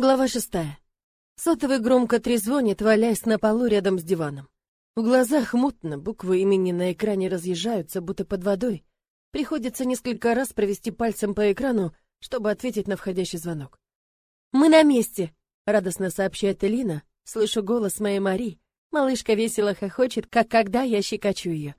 Глава шестая. Сотовый громко трезвонит, валяясь на полу рядом с диваном. В глазах мутно, буквы имени на экране разъезжаются, будто под водой. Приходится несколько раз провести пальцем по экрану, чтобы ответить на входящий звонок. «Мы на месте!» — радостно сообщает Элина. Слышу голос моей Мари. Малышка весело хохочет, как когда я щекочу ее.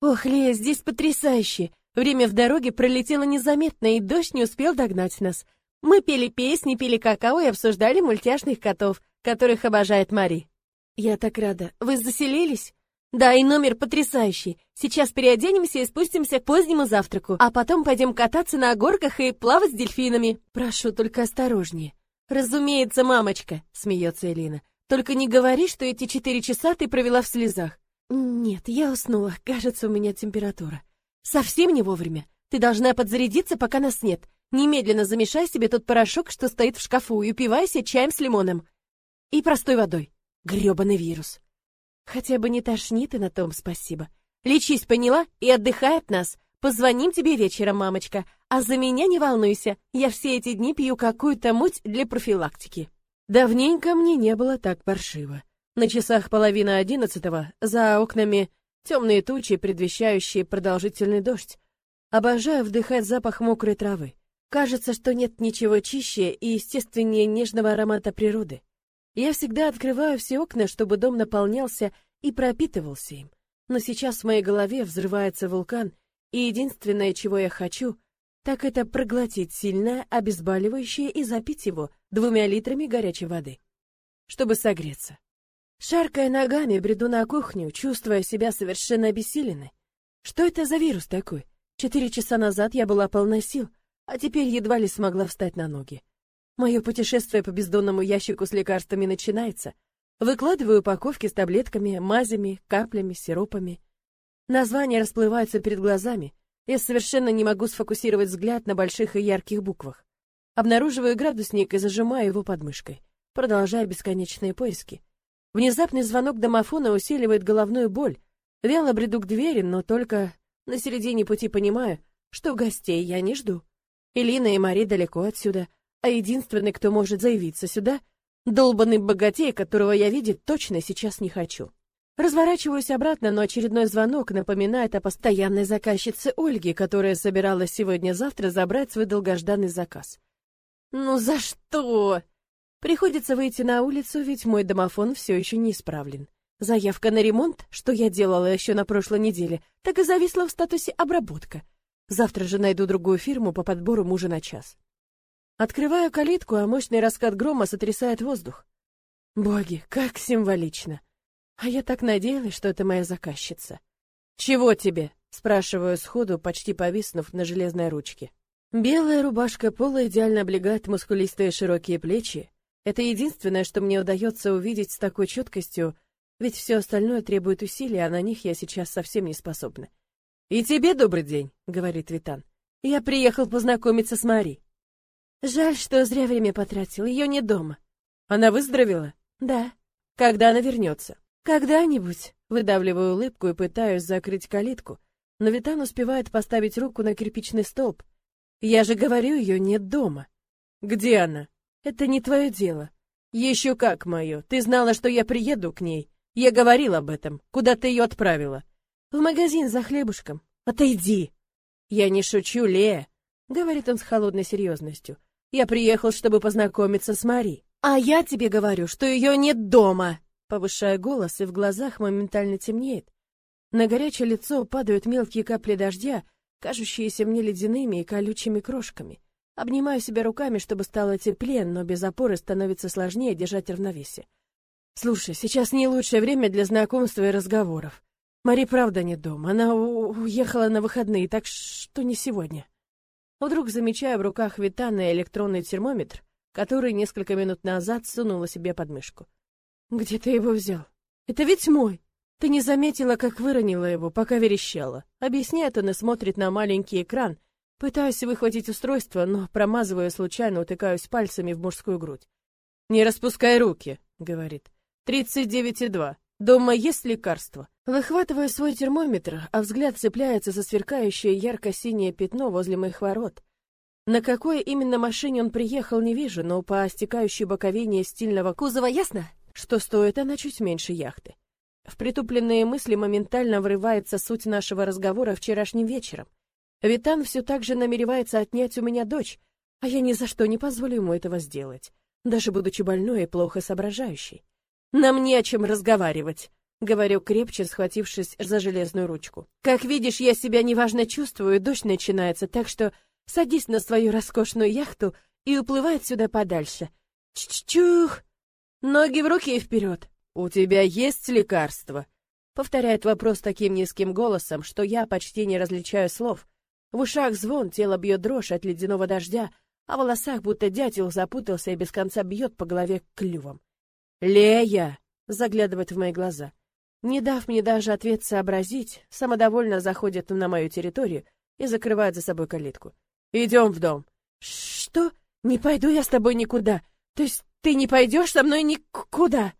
«Ох, Лея, здесь потрясающе! Время в дороге пролетело незаметно, и дождь не успел догнать нас. Мы пели песни, пили какао и обсуждали мультяшных котов, которых обожает Мари. Я так рада. Вы заселились? Да, и номер потрясающий. Сейчас переоденемся и спустимся к позднему завтраку, а потом пойдем кататься на горках и плавать с дельфинами. Прошу, только осторожнее. Разумеется, мамочка, смеется Элина. Только не говори, что эти четыре часа ты провела в слезах. Нет, я уснула. Кажется, у меня температура. Совсем не вовремя. Ты должна подзарядиться, пока нас нет. Немедленно замешай себе тот порошок, что стоит в шкафу, и упивайся чаем с лимоном. И простой водой. Грёбаный вирус. Хотя бы не тошнит, и на том спасибо. Лечись, поняла? И отдыхай от нас. Позвоним тебе вечером, мамочка. А за меня не волнуйся. Я все эти дни пью какую-то муть для профилактики. Давненько мне не было так паршиво. На часах половина одиннадцатого, за окнами темные тучи, предвещающие продолжительный дождь. Обожаю вдыхать запах мокрой травы. Кажется, что нет ничего чище и естественнее нежного аромата природы. Я всегда открываю все окна, чтобы дом наполнялся и пропитывался им. Но сейчас в моей голове взрывается вулкан, и единственное, чего я хочу, так это проглотить сильное обезболивающее и запить его двумя литрами горячей воды, чтобы согреться. Шаркая ногами, бреду на кухню, чувствуя себя совершенно обессиленной. Что это за вирус такой? Четыре часа назад я была полна сил, а теперь едва ли смогла встать на ноги. Мое путешествие по бездонному ящику с лекарствами начинается. Выкладываю упаковки с таблетками, мазями, каплями, сиропами. Названия расплываются перед глазами. Я совершенно не могу сфокусировать взгляд на больших и ярких буквах. Обнаруживаю градусник и зажимаю его подмышкой, продолжая бесконечные поиски. Внезапный звонок домофона усиливает головную боль. Вяло бреду к двери, но только на середине пути понимаю, что гостей я не жду. Элина и Мари далеко отсюда, а единственный, кто может заявиться сюда, долбанный богатей, которого я видеть точно сейчас не хочу. Разворачиваюсь обратно, но очередной звонок напоминает о постоянной заказчице Ольге, которая собиралась сегодня-завтра забрать свой долгожданный заказ. Ну за что? Приходится выйти на улицу, ведь мой домофон все еще не исправлен. Заявка на ремонт, что я делала еще на прошлой неделе, так и зависла в статусе обработка. Завтра же найду другую фирму по подбору мужа на час. Открываю калитку, а мощный раскат грома сотрясает воздух. Боги, как символично. А я так надеялась, что это моя заказчица. Чего тебе? спрашиваю сходу, почти повиснув на железной ручке. Белая рубашка пола идеально облегает мускулистые широкие плечи. Это единственное, что мне удается увидеть с такой четкостью, ведь все остальное требует усилий, а на них я сейчас совсем не способна. И тебе добрый день, говорит Витан. Я приехал познакомиться с Мари. Жаль, что зря время потратил. Ее не дома. Она выздоровела? Да. Когда она вернется? Когда-нибудь. Выдавливаю улыбку и пытаюсь закрыть калитку, но Витан успевает поставить руку на кирпичный столб. Я же говорю, ее нет дома. Где она? Это не твое дело. Еще как мое. Ты знала, что я приеду к ней. Я говорил об этом. Куда ты ее отправила? В магазин за хлебушком. Отойди. Я не шучу, Лея, говорит он с холодной серьезностью. Я приехал, чтобы познакомиться с Мари. А я тебе говорю, что ее нет дома. Повышая голос, и в глазах моментально темнеет. На горячее лицо падают мелкие капли дождя, кажущиеся мне ледяными и колючими крошками. Обнимаю себя руками, чтобы стало теплее, но без опоры становится сложнее держать равновесие. Слушай, сейчас не лучшее время для знакомства и разговоров. Мари правда не дома. Она уехала на выходные, так что не сегодня. Вдруг замечаю в руках Витана электронный термометр, который несколько минут назад сунула себе под мышку. Где ты его взял? Это ведь мой. Ты не заметила, как выронила его, пока верещала. Объясняет он и смотрит на маленький экран. Пытаюсь выхватить устройство, но промазываю случайно, утыкаюсь пальцами в мужскую грудь. Не распускай руки, говорит. Тридцать девять и два. Дома есть лекарство? Выхватываю свой термометр, а взгляд цепляется за сверкающее ярко-синее пятно возле моих ворот. На какой именно машине он приехал, не вижу, но по стекающей боковине стильного кузова ясно, что стоит она чуть меньше яхты. В притупленные мысли моментально врывается суть нашего разговора вчерашним вечером. Витан все так же намеревается отнять у меня дочь, а я ни за что не позволю ему этого сделать, даже будучи больной и плохо соображающей. Нам не о чем разговаривать, говорю крепче, схватившись за железную ручку. Как видишь, я себя неважно чувствую, дождь начинается, так что садись на свою роскошную яхту и уплывай отсюда подальше. Чух! Ноги в руки и вперед. У тебя есть лекарство? Повторяет вопрос таким низким голосом, что я почти не различаю слов. В ушах звон, тело бьет дрожь от ледяного дождя, а в волосах будто дятел запутался и без конца бьет по голове клювом. «Лея!» — заглядывает в мои глаза. Не дав мне даже ответ сообразить, самодовольно заходит на мою территорию и закрывает за собой калитку. «Идем в дом». «Что? Не пойду я с тобой никуда. То есть ты не пойдешь со мной никуда?»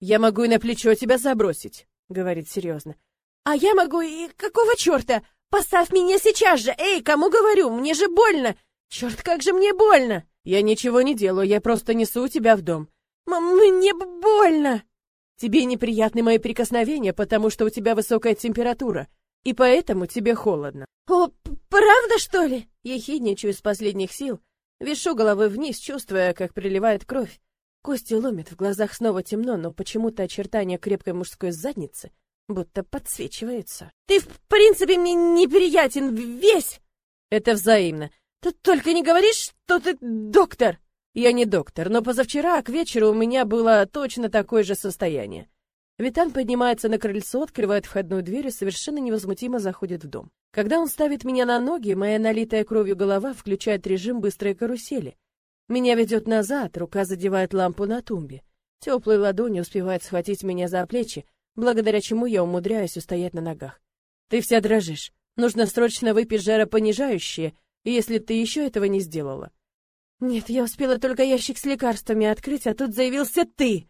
«Я могу и на плечо тебя забросить», — говорит серьезно. «А я могу и какого черта? Поставь меня сейчас же! Эй, кому говорю? Мне же больно! Черт, как же мне больно!» «Я ничего не делаю, я просто несу тебя в дом. «Мне больно!» «Тебе неприятны мои прикосновения, потому что у тебя высокая температура, и поэтому тебе холодно». «О, правда, что ли?» Я хидничаю из последних сил, вешу головой вниз, чувствуя, как приливает кровь. Кости ломит, в глазах снова темно, но почему-то очертания крепкой мужской задницы будто подсвечиваются. «Ты, в принципе, мне неприятен весь!» «Это взаимно. Ты только не говоришь, что ты доктор!» Я не доктор, но позавчера к вечеру у меня было точно такое же состояние. Витан поднимается на крыльцо, открывает входную дверь и совершенно невозмутимо заходит в дом. Когда он ставит меня на ноги, моя налитая кровью голова включает режим быстрой карусели. Меня ведет назад, рука задевает лампу на тумбе. Теплой ладонью успевает схватить меня за плечи, благодаря чему я умудряюсь устоять на ногах. Ты вся дрожишь. Нужно срочно выпить жаропонижающее, если ты еще этого не сделала. Нет, я успела только ящик с лекарствами открыть, а тут заявился ты.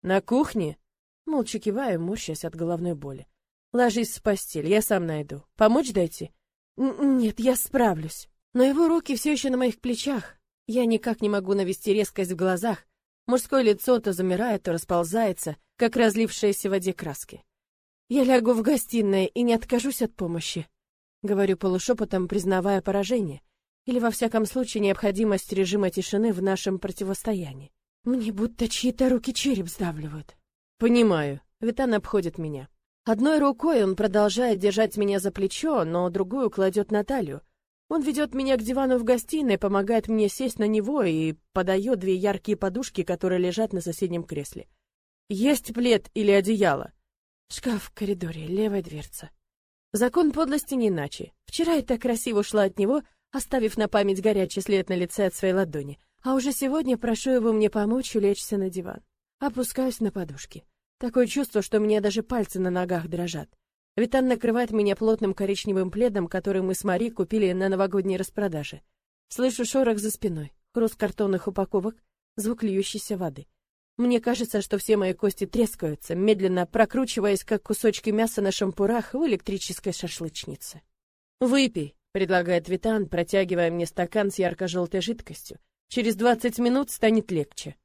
На кухне? Молча киваю, морщась от головной боли. Ложись в постель, я сам найду. Помочь дайте? Нет, я справлюсь. Но его руки все еще на моих плечах. Я никак не могу навести резкость в глазах. Мужское лицо то замирает, то расползается, как разлившиеся в воде краски. Я лягу в гостиной и не откажусь от помощи. Говорю полушепотом, признавая поражение или во всяком случае необходимость режима тишины в нашем противостоянии. Мне будто чьи-то руки череп сдавливают. Понимаю. Витан обходит меня. Одной рукой он продолжает держать меня за плечо, но другую кладет на талию. Он ведет меня к дивану в гостиной, помогает мне сесть на него и подает две яркие подушки, которые лежат на соседнем кресле. Есть плед или одеяло? Шкаф в коридоре, левая дверца. Закон подлости не иначе. Вчера я так красиво ушла от него, оставив на память горячий след на лице от своей ладони. А уже сегодня прошу его мне помочь улечься на диван. Опускаюсь на подушки. Такое чувство, что у меня даже пальцы на ногах дрожат. Витан накрывает меня плотным коричневым пледом, который мы с Мари купили на новогодней распродаже. Слышу шорох за спиной, хруст картонных упаковок, звук льющейся воды. Мне кажется, что все мои кости трескаются, медленно прокручиваясь, как кусочки мяса на шампурах в электрической шашлычнице. «Выпей», предлагает Витан, протягивая мне стакан с ярко-желтой жидкостью. Через двадцать минут станет легче.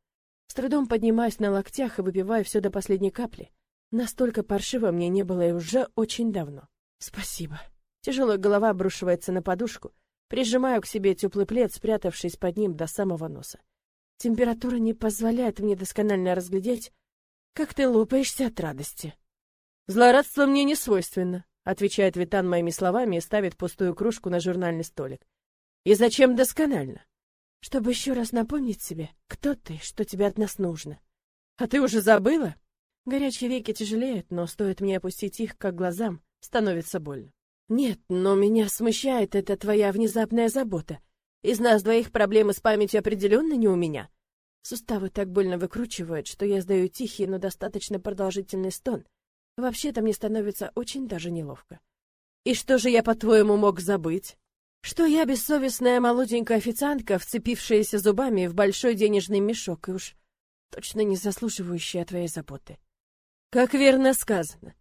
С трудом поднимаюсь на локтях и выпиваю все до последней капли. Настолько паршиво мне не было и уже очень давно. Спасибо. Тяжелая голова обрушивается на подушку. Прижимаю к себе теплый плед, спрятавшись под ним до самого носа. Температура не позволяет мне досконально разглядеть, как ты лопаешься от радости. Злорадство мне не свойственно отвечает Витан моими словами и ставит пустую кружку на журнальный столик. И зачем досконально? Чтобы еще раз напомнить себе, кто ты, что тебе от нас нужно. А ты уже забыла? Горячие веки тяжелеют, но стоит мне опустить их к глазам, становится больно. Нет, но меня смущает эта твоя внезапная забота. Из нас двоих проблемы с памятью определенно не у меня. Суставы так больно выкручивают, что я сдаю тихий, но достаточно продолжительный стон, Вообще-то мне становится очень даже неловко. И что же я, по-твоему, мог забыть? Что я бессовестная молоденькая официантка, вцепившаяся зубами в большой денежный мешок и уж точно не заслуживающая твоей заботы. Как верно сказано.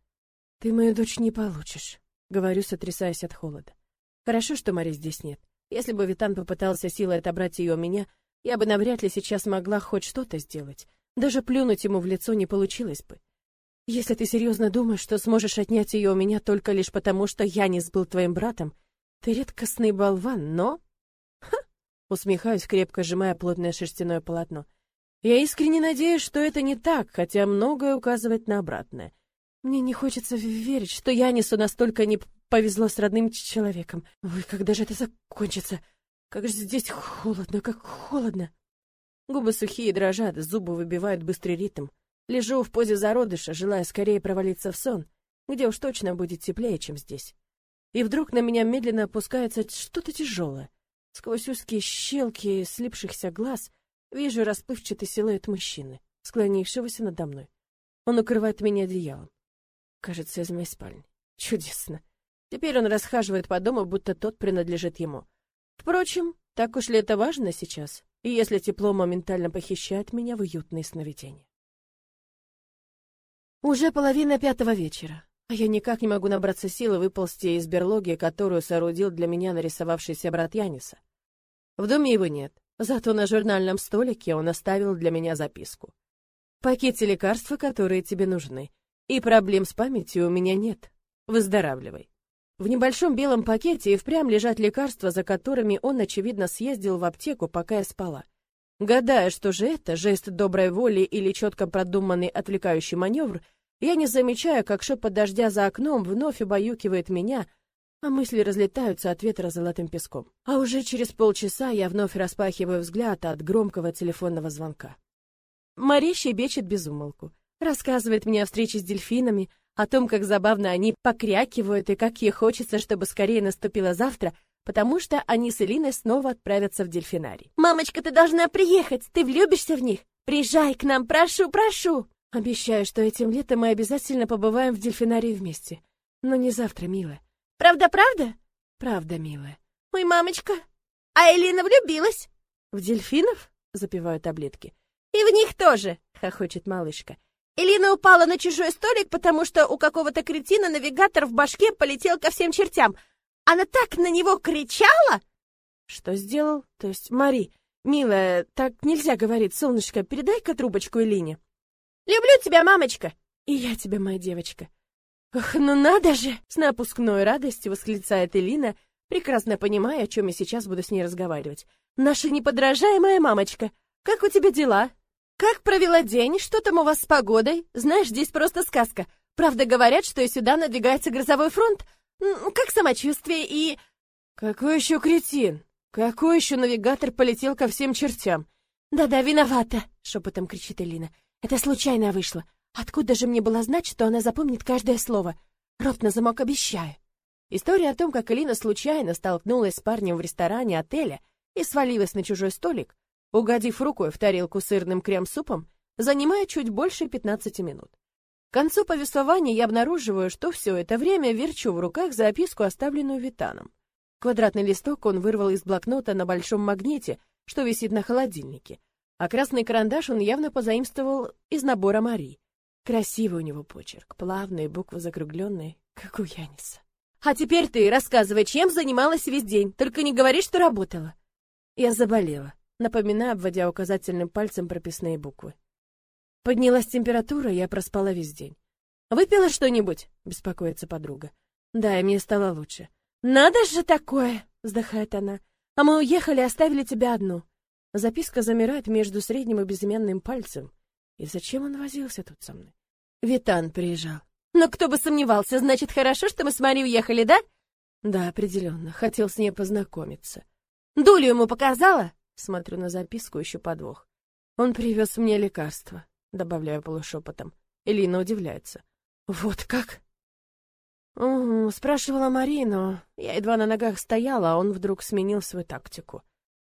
Ты мою дочь не получишь, говорю, сотрясаясь от холода. Хорошо, что Мари здесь нет. Если бы Витан попытался силой отобрать ее у меня, я бы навряд ли сейчас могла хоть что-то сделать. Даже плюнуть ему в лицо не получилось бы. Если ты серьезно думаешь, что сможешь отнять ее у меня только лишь потому, что я не сбыл твоим братом, ты редкостный болван, но... Ха! Усмехаюсь, крепко сжимая плотное шерстяное полотно. Я искренне надеюсь, что это не так, хотя многое указывает на обратное. Мне не хочется верить, что Янису настолько не повезло с родным человеком. Ой, когда же это закончится? Как же здесь холодно, как холодно. Губы сухие дрожат, зубы выбивают быстрый ритм. Лежу в позе зародыша, желая скорее провалиться в сон, где уж точно будет теплее, чем здесь. И вдруг на меня медленно опускается что-то тяжелое. Сквозь узкие щелки слипшихся глаз вижу расплывчатый силуэт мужчины, склонившегося надо мной. Он укрывает меня одеялом. Кажется, из моей спальни. Чудесно. Теперь он расхаживает по дому, будто тот принадлежит ему. Впрочем, так уж ли это важно сейчас, и если тепло моментально похищает меня в уютные сновидения? Уже половина пятого вечера, а я никак не могу набраться силы выползти из берлоги, которую соорудил для меня нарисовавшийся брат Яниса. В доме его нет, зато на журнальном столике он оставил для меня записку. «Пакете лекарства, которые тебе нужны, и проблем с памятью у меня нет. Выздоравливай». В небольшом белом пакете и впрямь лежат лекарства, за которыми он, очевидно, съездил в аптеку, пока я спала. Гадая, что же это, жест доброй воли или четко продуманный отвлекающий маневр, я не замечаю, как шепот дождя за окном вновь убаюкивает меня, а мысли разлетаются от ветра золотым песком. А уже через полчаса я вновь распахиваю взгляд от громкого телефонного звонка. Мария щебечет без умолку, рассказывает мне о встрече с дельфинами, о том, как забавно они покрякивают и как ей хочется, чтобы скорее наступило завтра — потому что они с Элиной снова отправятся в дельфинарий. «Мамочка, ты должна приехать! Ты влюбишься в них! Приезжай к нам, прошу, прошу!» Обещаю, что этим летом мы обязательно побываем в дельфинарии вместе. Но не завтра, милая. «Правда, правда?» «Правда, милая». «Ой, мамочка, а Элина влюбилась?» «В дельфинов?» — запиваю таблетки. «И в них тоже!» — хохочет малышка. Элина упала на чужой столик, потому что у какого-то кретина навигатор в башке полетел ко всем чертям, она так на него кричала!» «Что сделал? То есть, Мари, милая, так нельзя говорить, солнышко, передай-ка трубочку Элине». «Люблю тебя, мамочка!» «И я тебя, моя девочка». «Ох, ну надо же!» — с напускной радостью восклицает Элина, прекрасно понимая, о чем я сейчас буду с ней разговаривать. «Наша неподражаемая мамочка, как у тебя дела? Как провела день? Что там у вас с погодой? Знаешь, здесь просто сказка. Правда, говорят, что и сюда надвигается грозовой фронт, как самочувствие и...» «Какой еще кретин? Какой еще навигатор полетел ко всем чертям?» «Да-да, виновата!» — шепотом кричит Элина. «Это случайно вышло. Откуда же мне было знать, что она запомнит каждое слово? Рот на замок обещаю». История о том, как Элина случайно столкнулась с парнем в ресторане отеля и свалилась на чужой столик, угодив рукой в тарелку сырным крем-супом, занимает чуть больше 15 минут. К концу повествования я обнаруживаю, что все это время верчу в руках записку, оставленную Витаном. Квадратный листок он вырвал из блокнота на большом магните, что висит на холодильнике, а красный карандаш он явно позаимствовал из набора Мари. Красивый у него почерк, плавные буквы закругленные, как у Яниса. «А теперь ты рассказывай, чем занималась весь день, только не говори, что работала». Я заболела, напоминая, обводя указательным пальцем прописные буквы. Поднялась температура, я проспала весь день. «Выпила что-нибудь?» — беспокоится подруга. «Да, и мне стало лучше». «Надо же такое!» — вздыхает она. «А мы уехали, оставили тебя одну». Записка замирает между средним и безымянным пальцем. И зачем он возился тут со мной? Витан приезжал. «Но кто бы сомневался, значит, хорошо, что мы с Марией уехали, да?» «Да, определенно. Хотел с ней познакомиться». «Дулю ему показала?» Смотрю на записку, еще подвох. Он привез мне лекарство добавляю полушепотом. Элина удивляется. Вот как? Угу, спрашивала Марину. Я едва на ногах стояла, а он вдруг сменил свою тактику.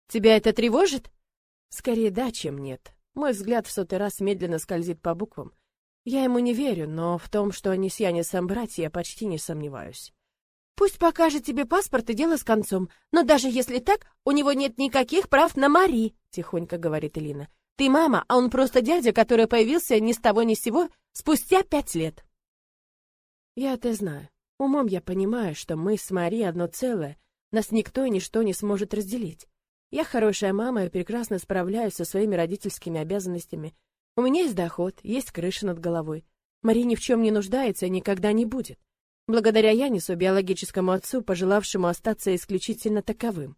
Тебя это тревожит? Скорее да, чем нет. Мой взгляд в сотый раз медленно скользит по буквам. Я ему не верю, но в том, что они с Янисом братья, я почти не сомневаюсь. Пусть покажет тебе паспорт и дело с концом, но даже если так, у него нет никаких прав на Мари, тихонько говорит Элина. Ты мама, а он просто дядя, который появился ни с того ни с сего спустя пять лет. Я это знаю. Умом я понимаю, что мы с Мари одно целое, Нас никто и ничто не сможет разделить. Я хорошая мама и прекрасно справляюсь со своими родительскими обязанностями. У меня есть доход, есть крыша над головой. Мари ни в чем не нуждается и никогда не будет. Благодаря Янису, биологическому отцу, пожелавшему остаться исключительно таковым.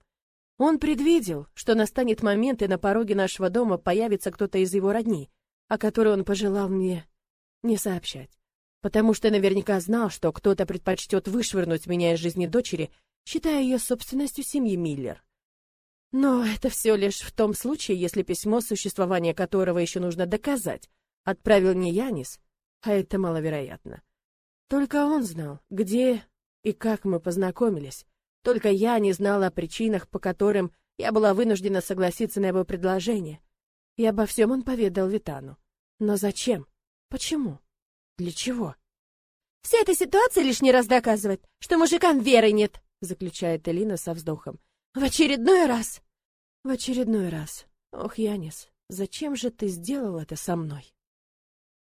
Он предвидел, что настанет момент, и на пороге нашего дома появится кто-то из его родней, о которой он пожелал мне не сообщать. Потому что наверняка знал, что кто-то предпочтет вышвырнуть меня из жизни дочери, считая ее собственностью семьи Миллер. Но это все лишь в том случае, если письмо, существование которого еще нужно доказать, отправил не Янис, а это маловероятно. Только он знал, где и как мы познакомились. Только я не знала о причинах, по которым я была вынуждена согласиться на его предложение. И обо всем он поведал Витану. Но зачем? Почему? Для чего? Вся эта ситуация лишний раз доказывает, что мужикам веры нет, заключает Элина со вздохом. В очередной раз. В очередной раз. Ох, Янис, зачем же ты сделал это со мной?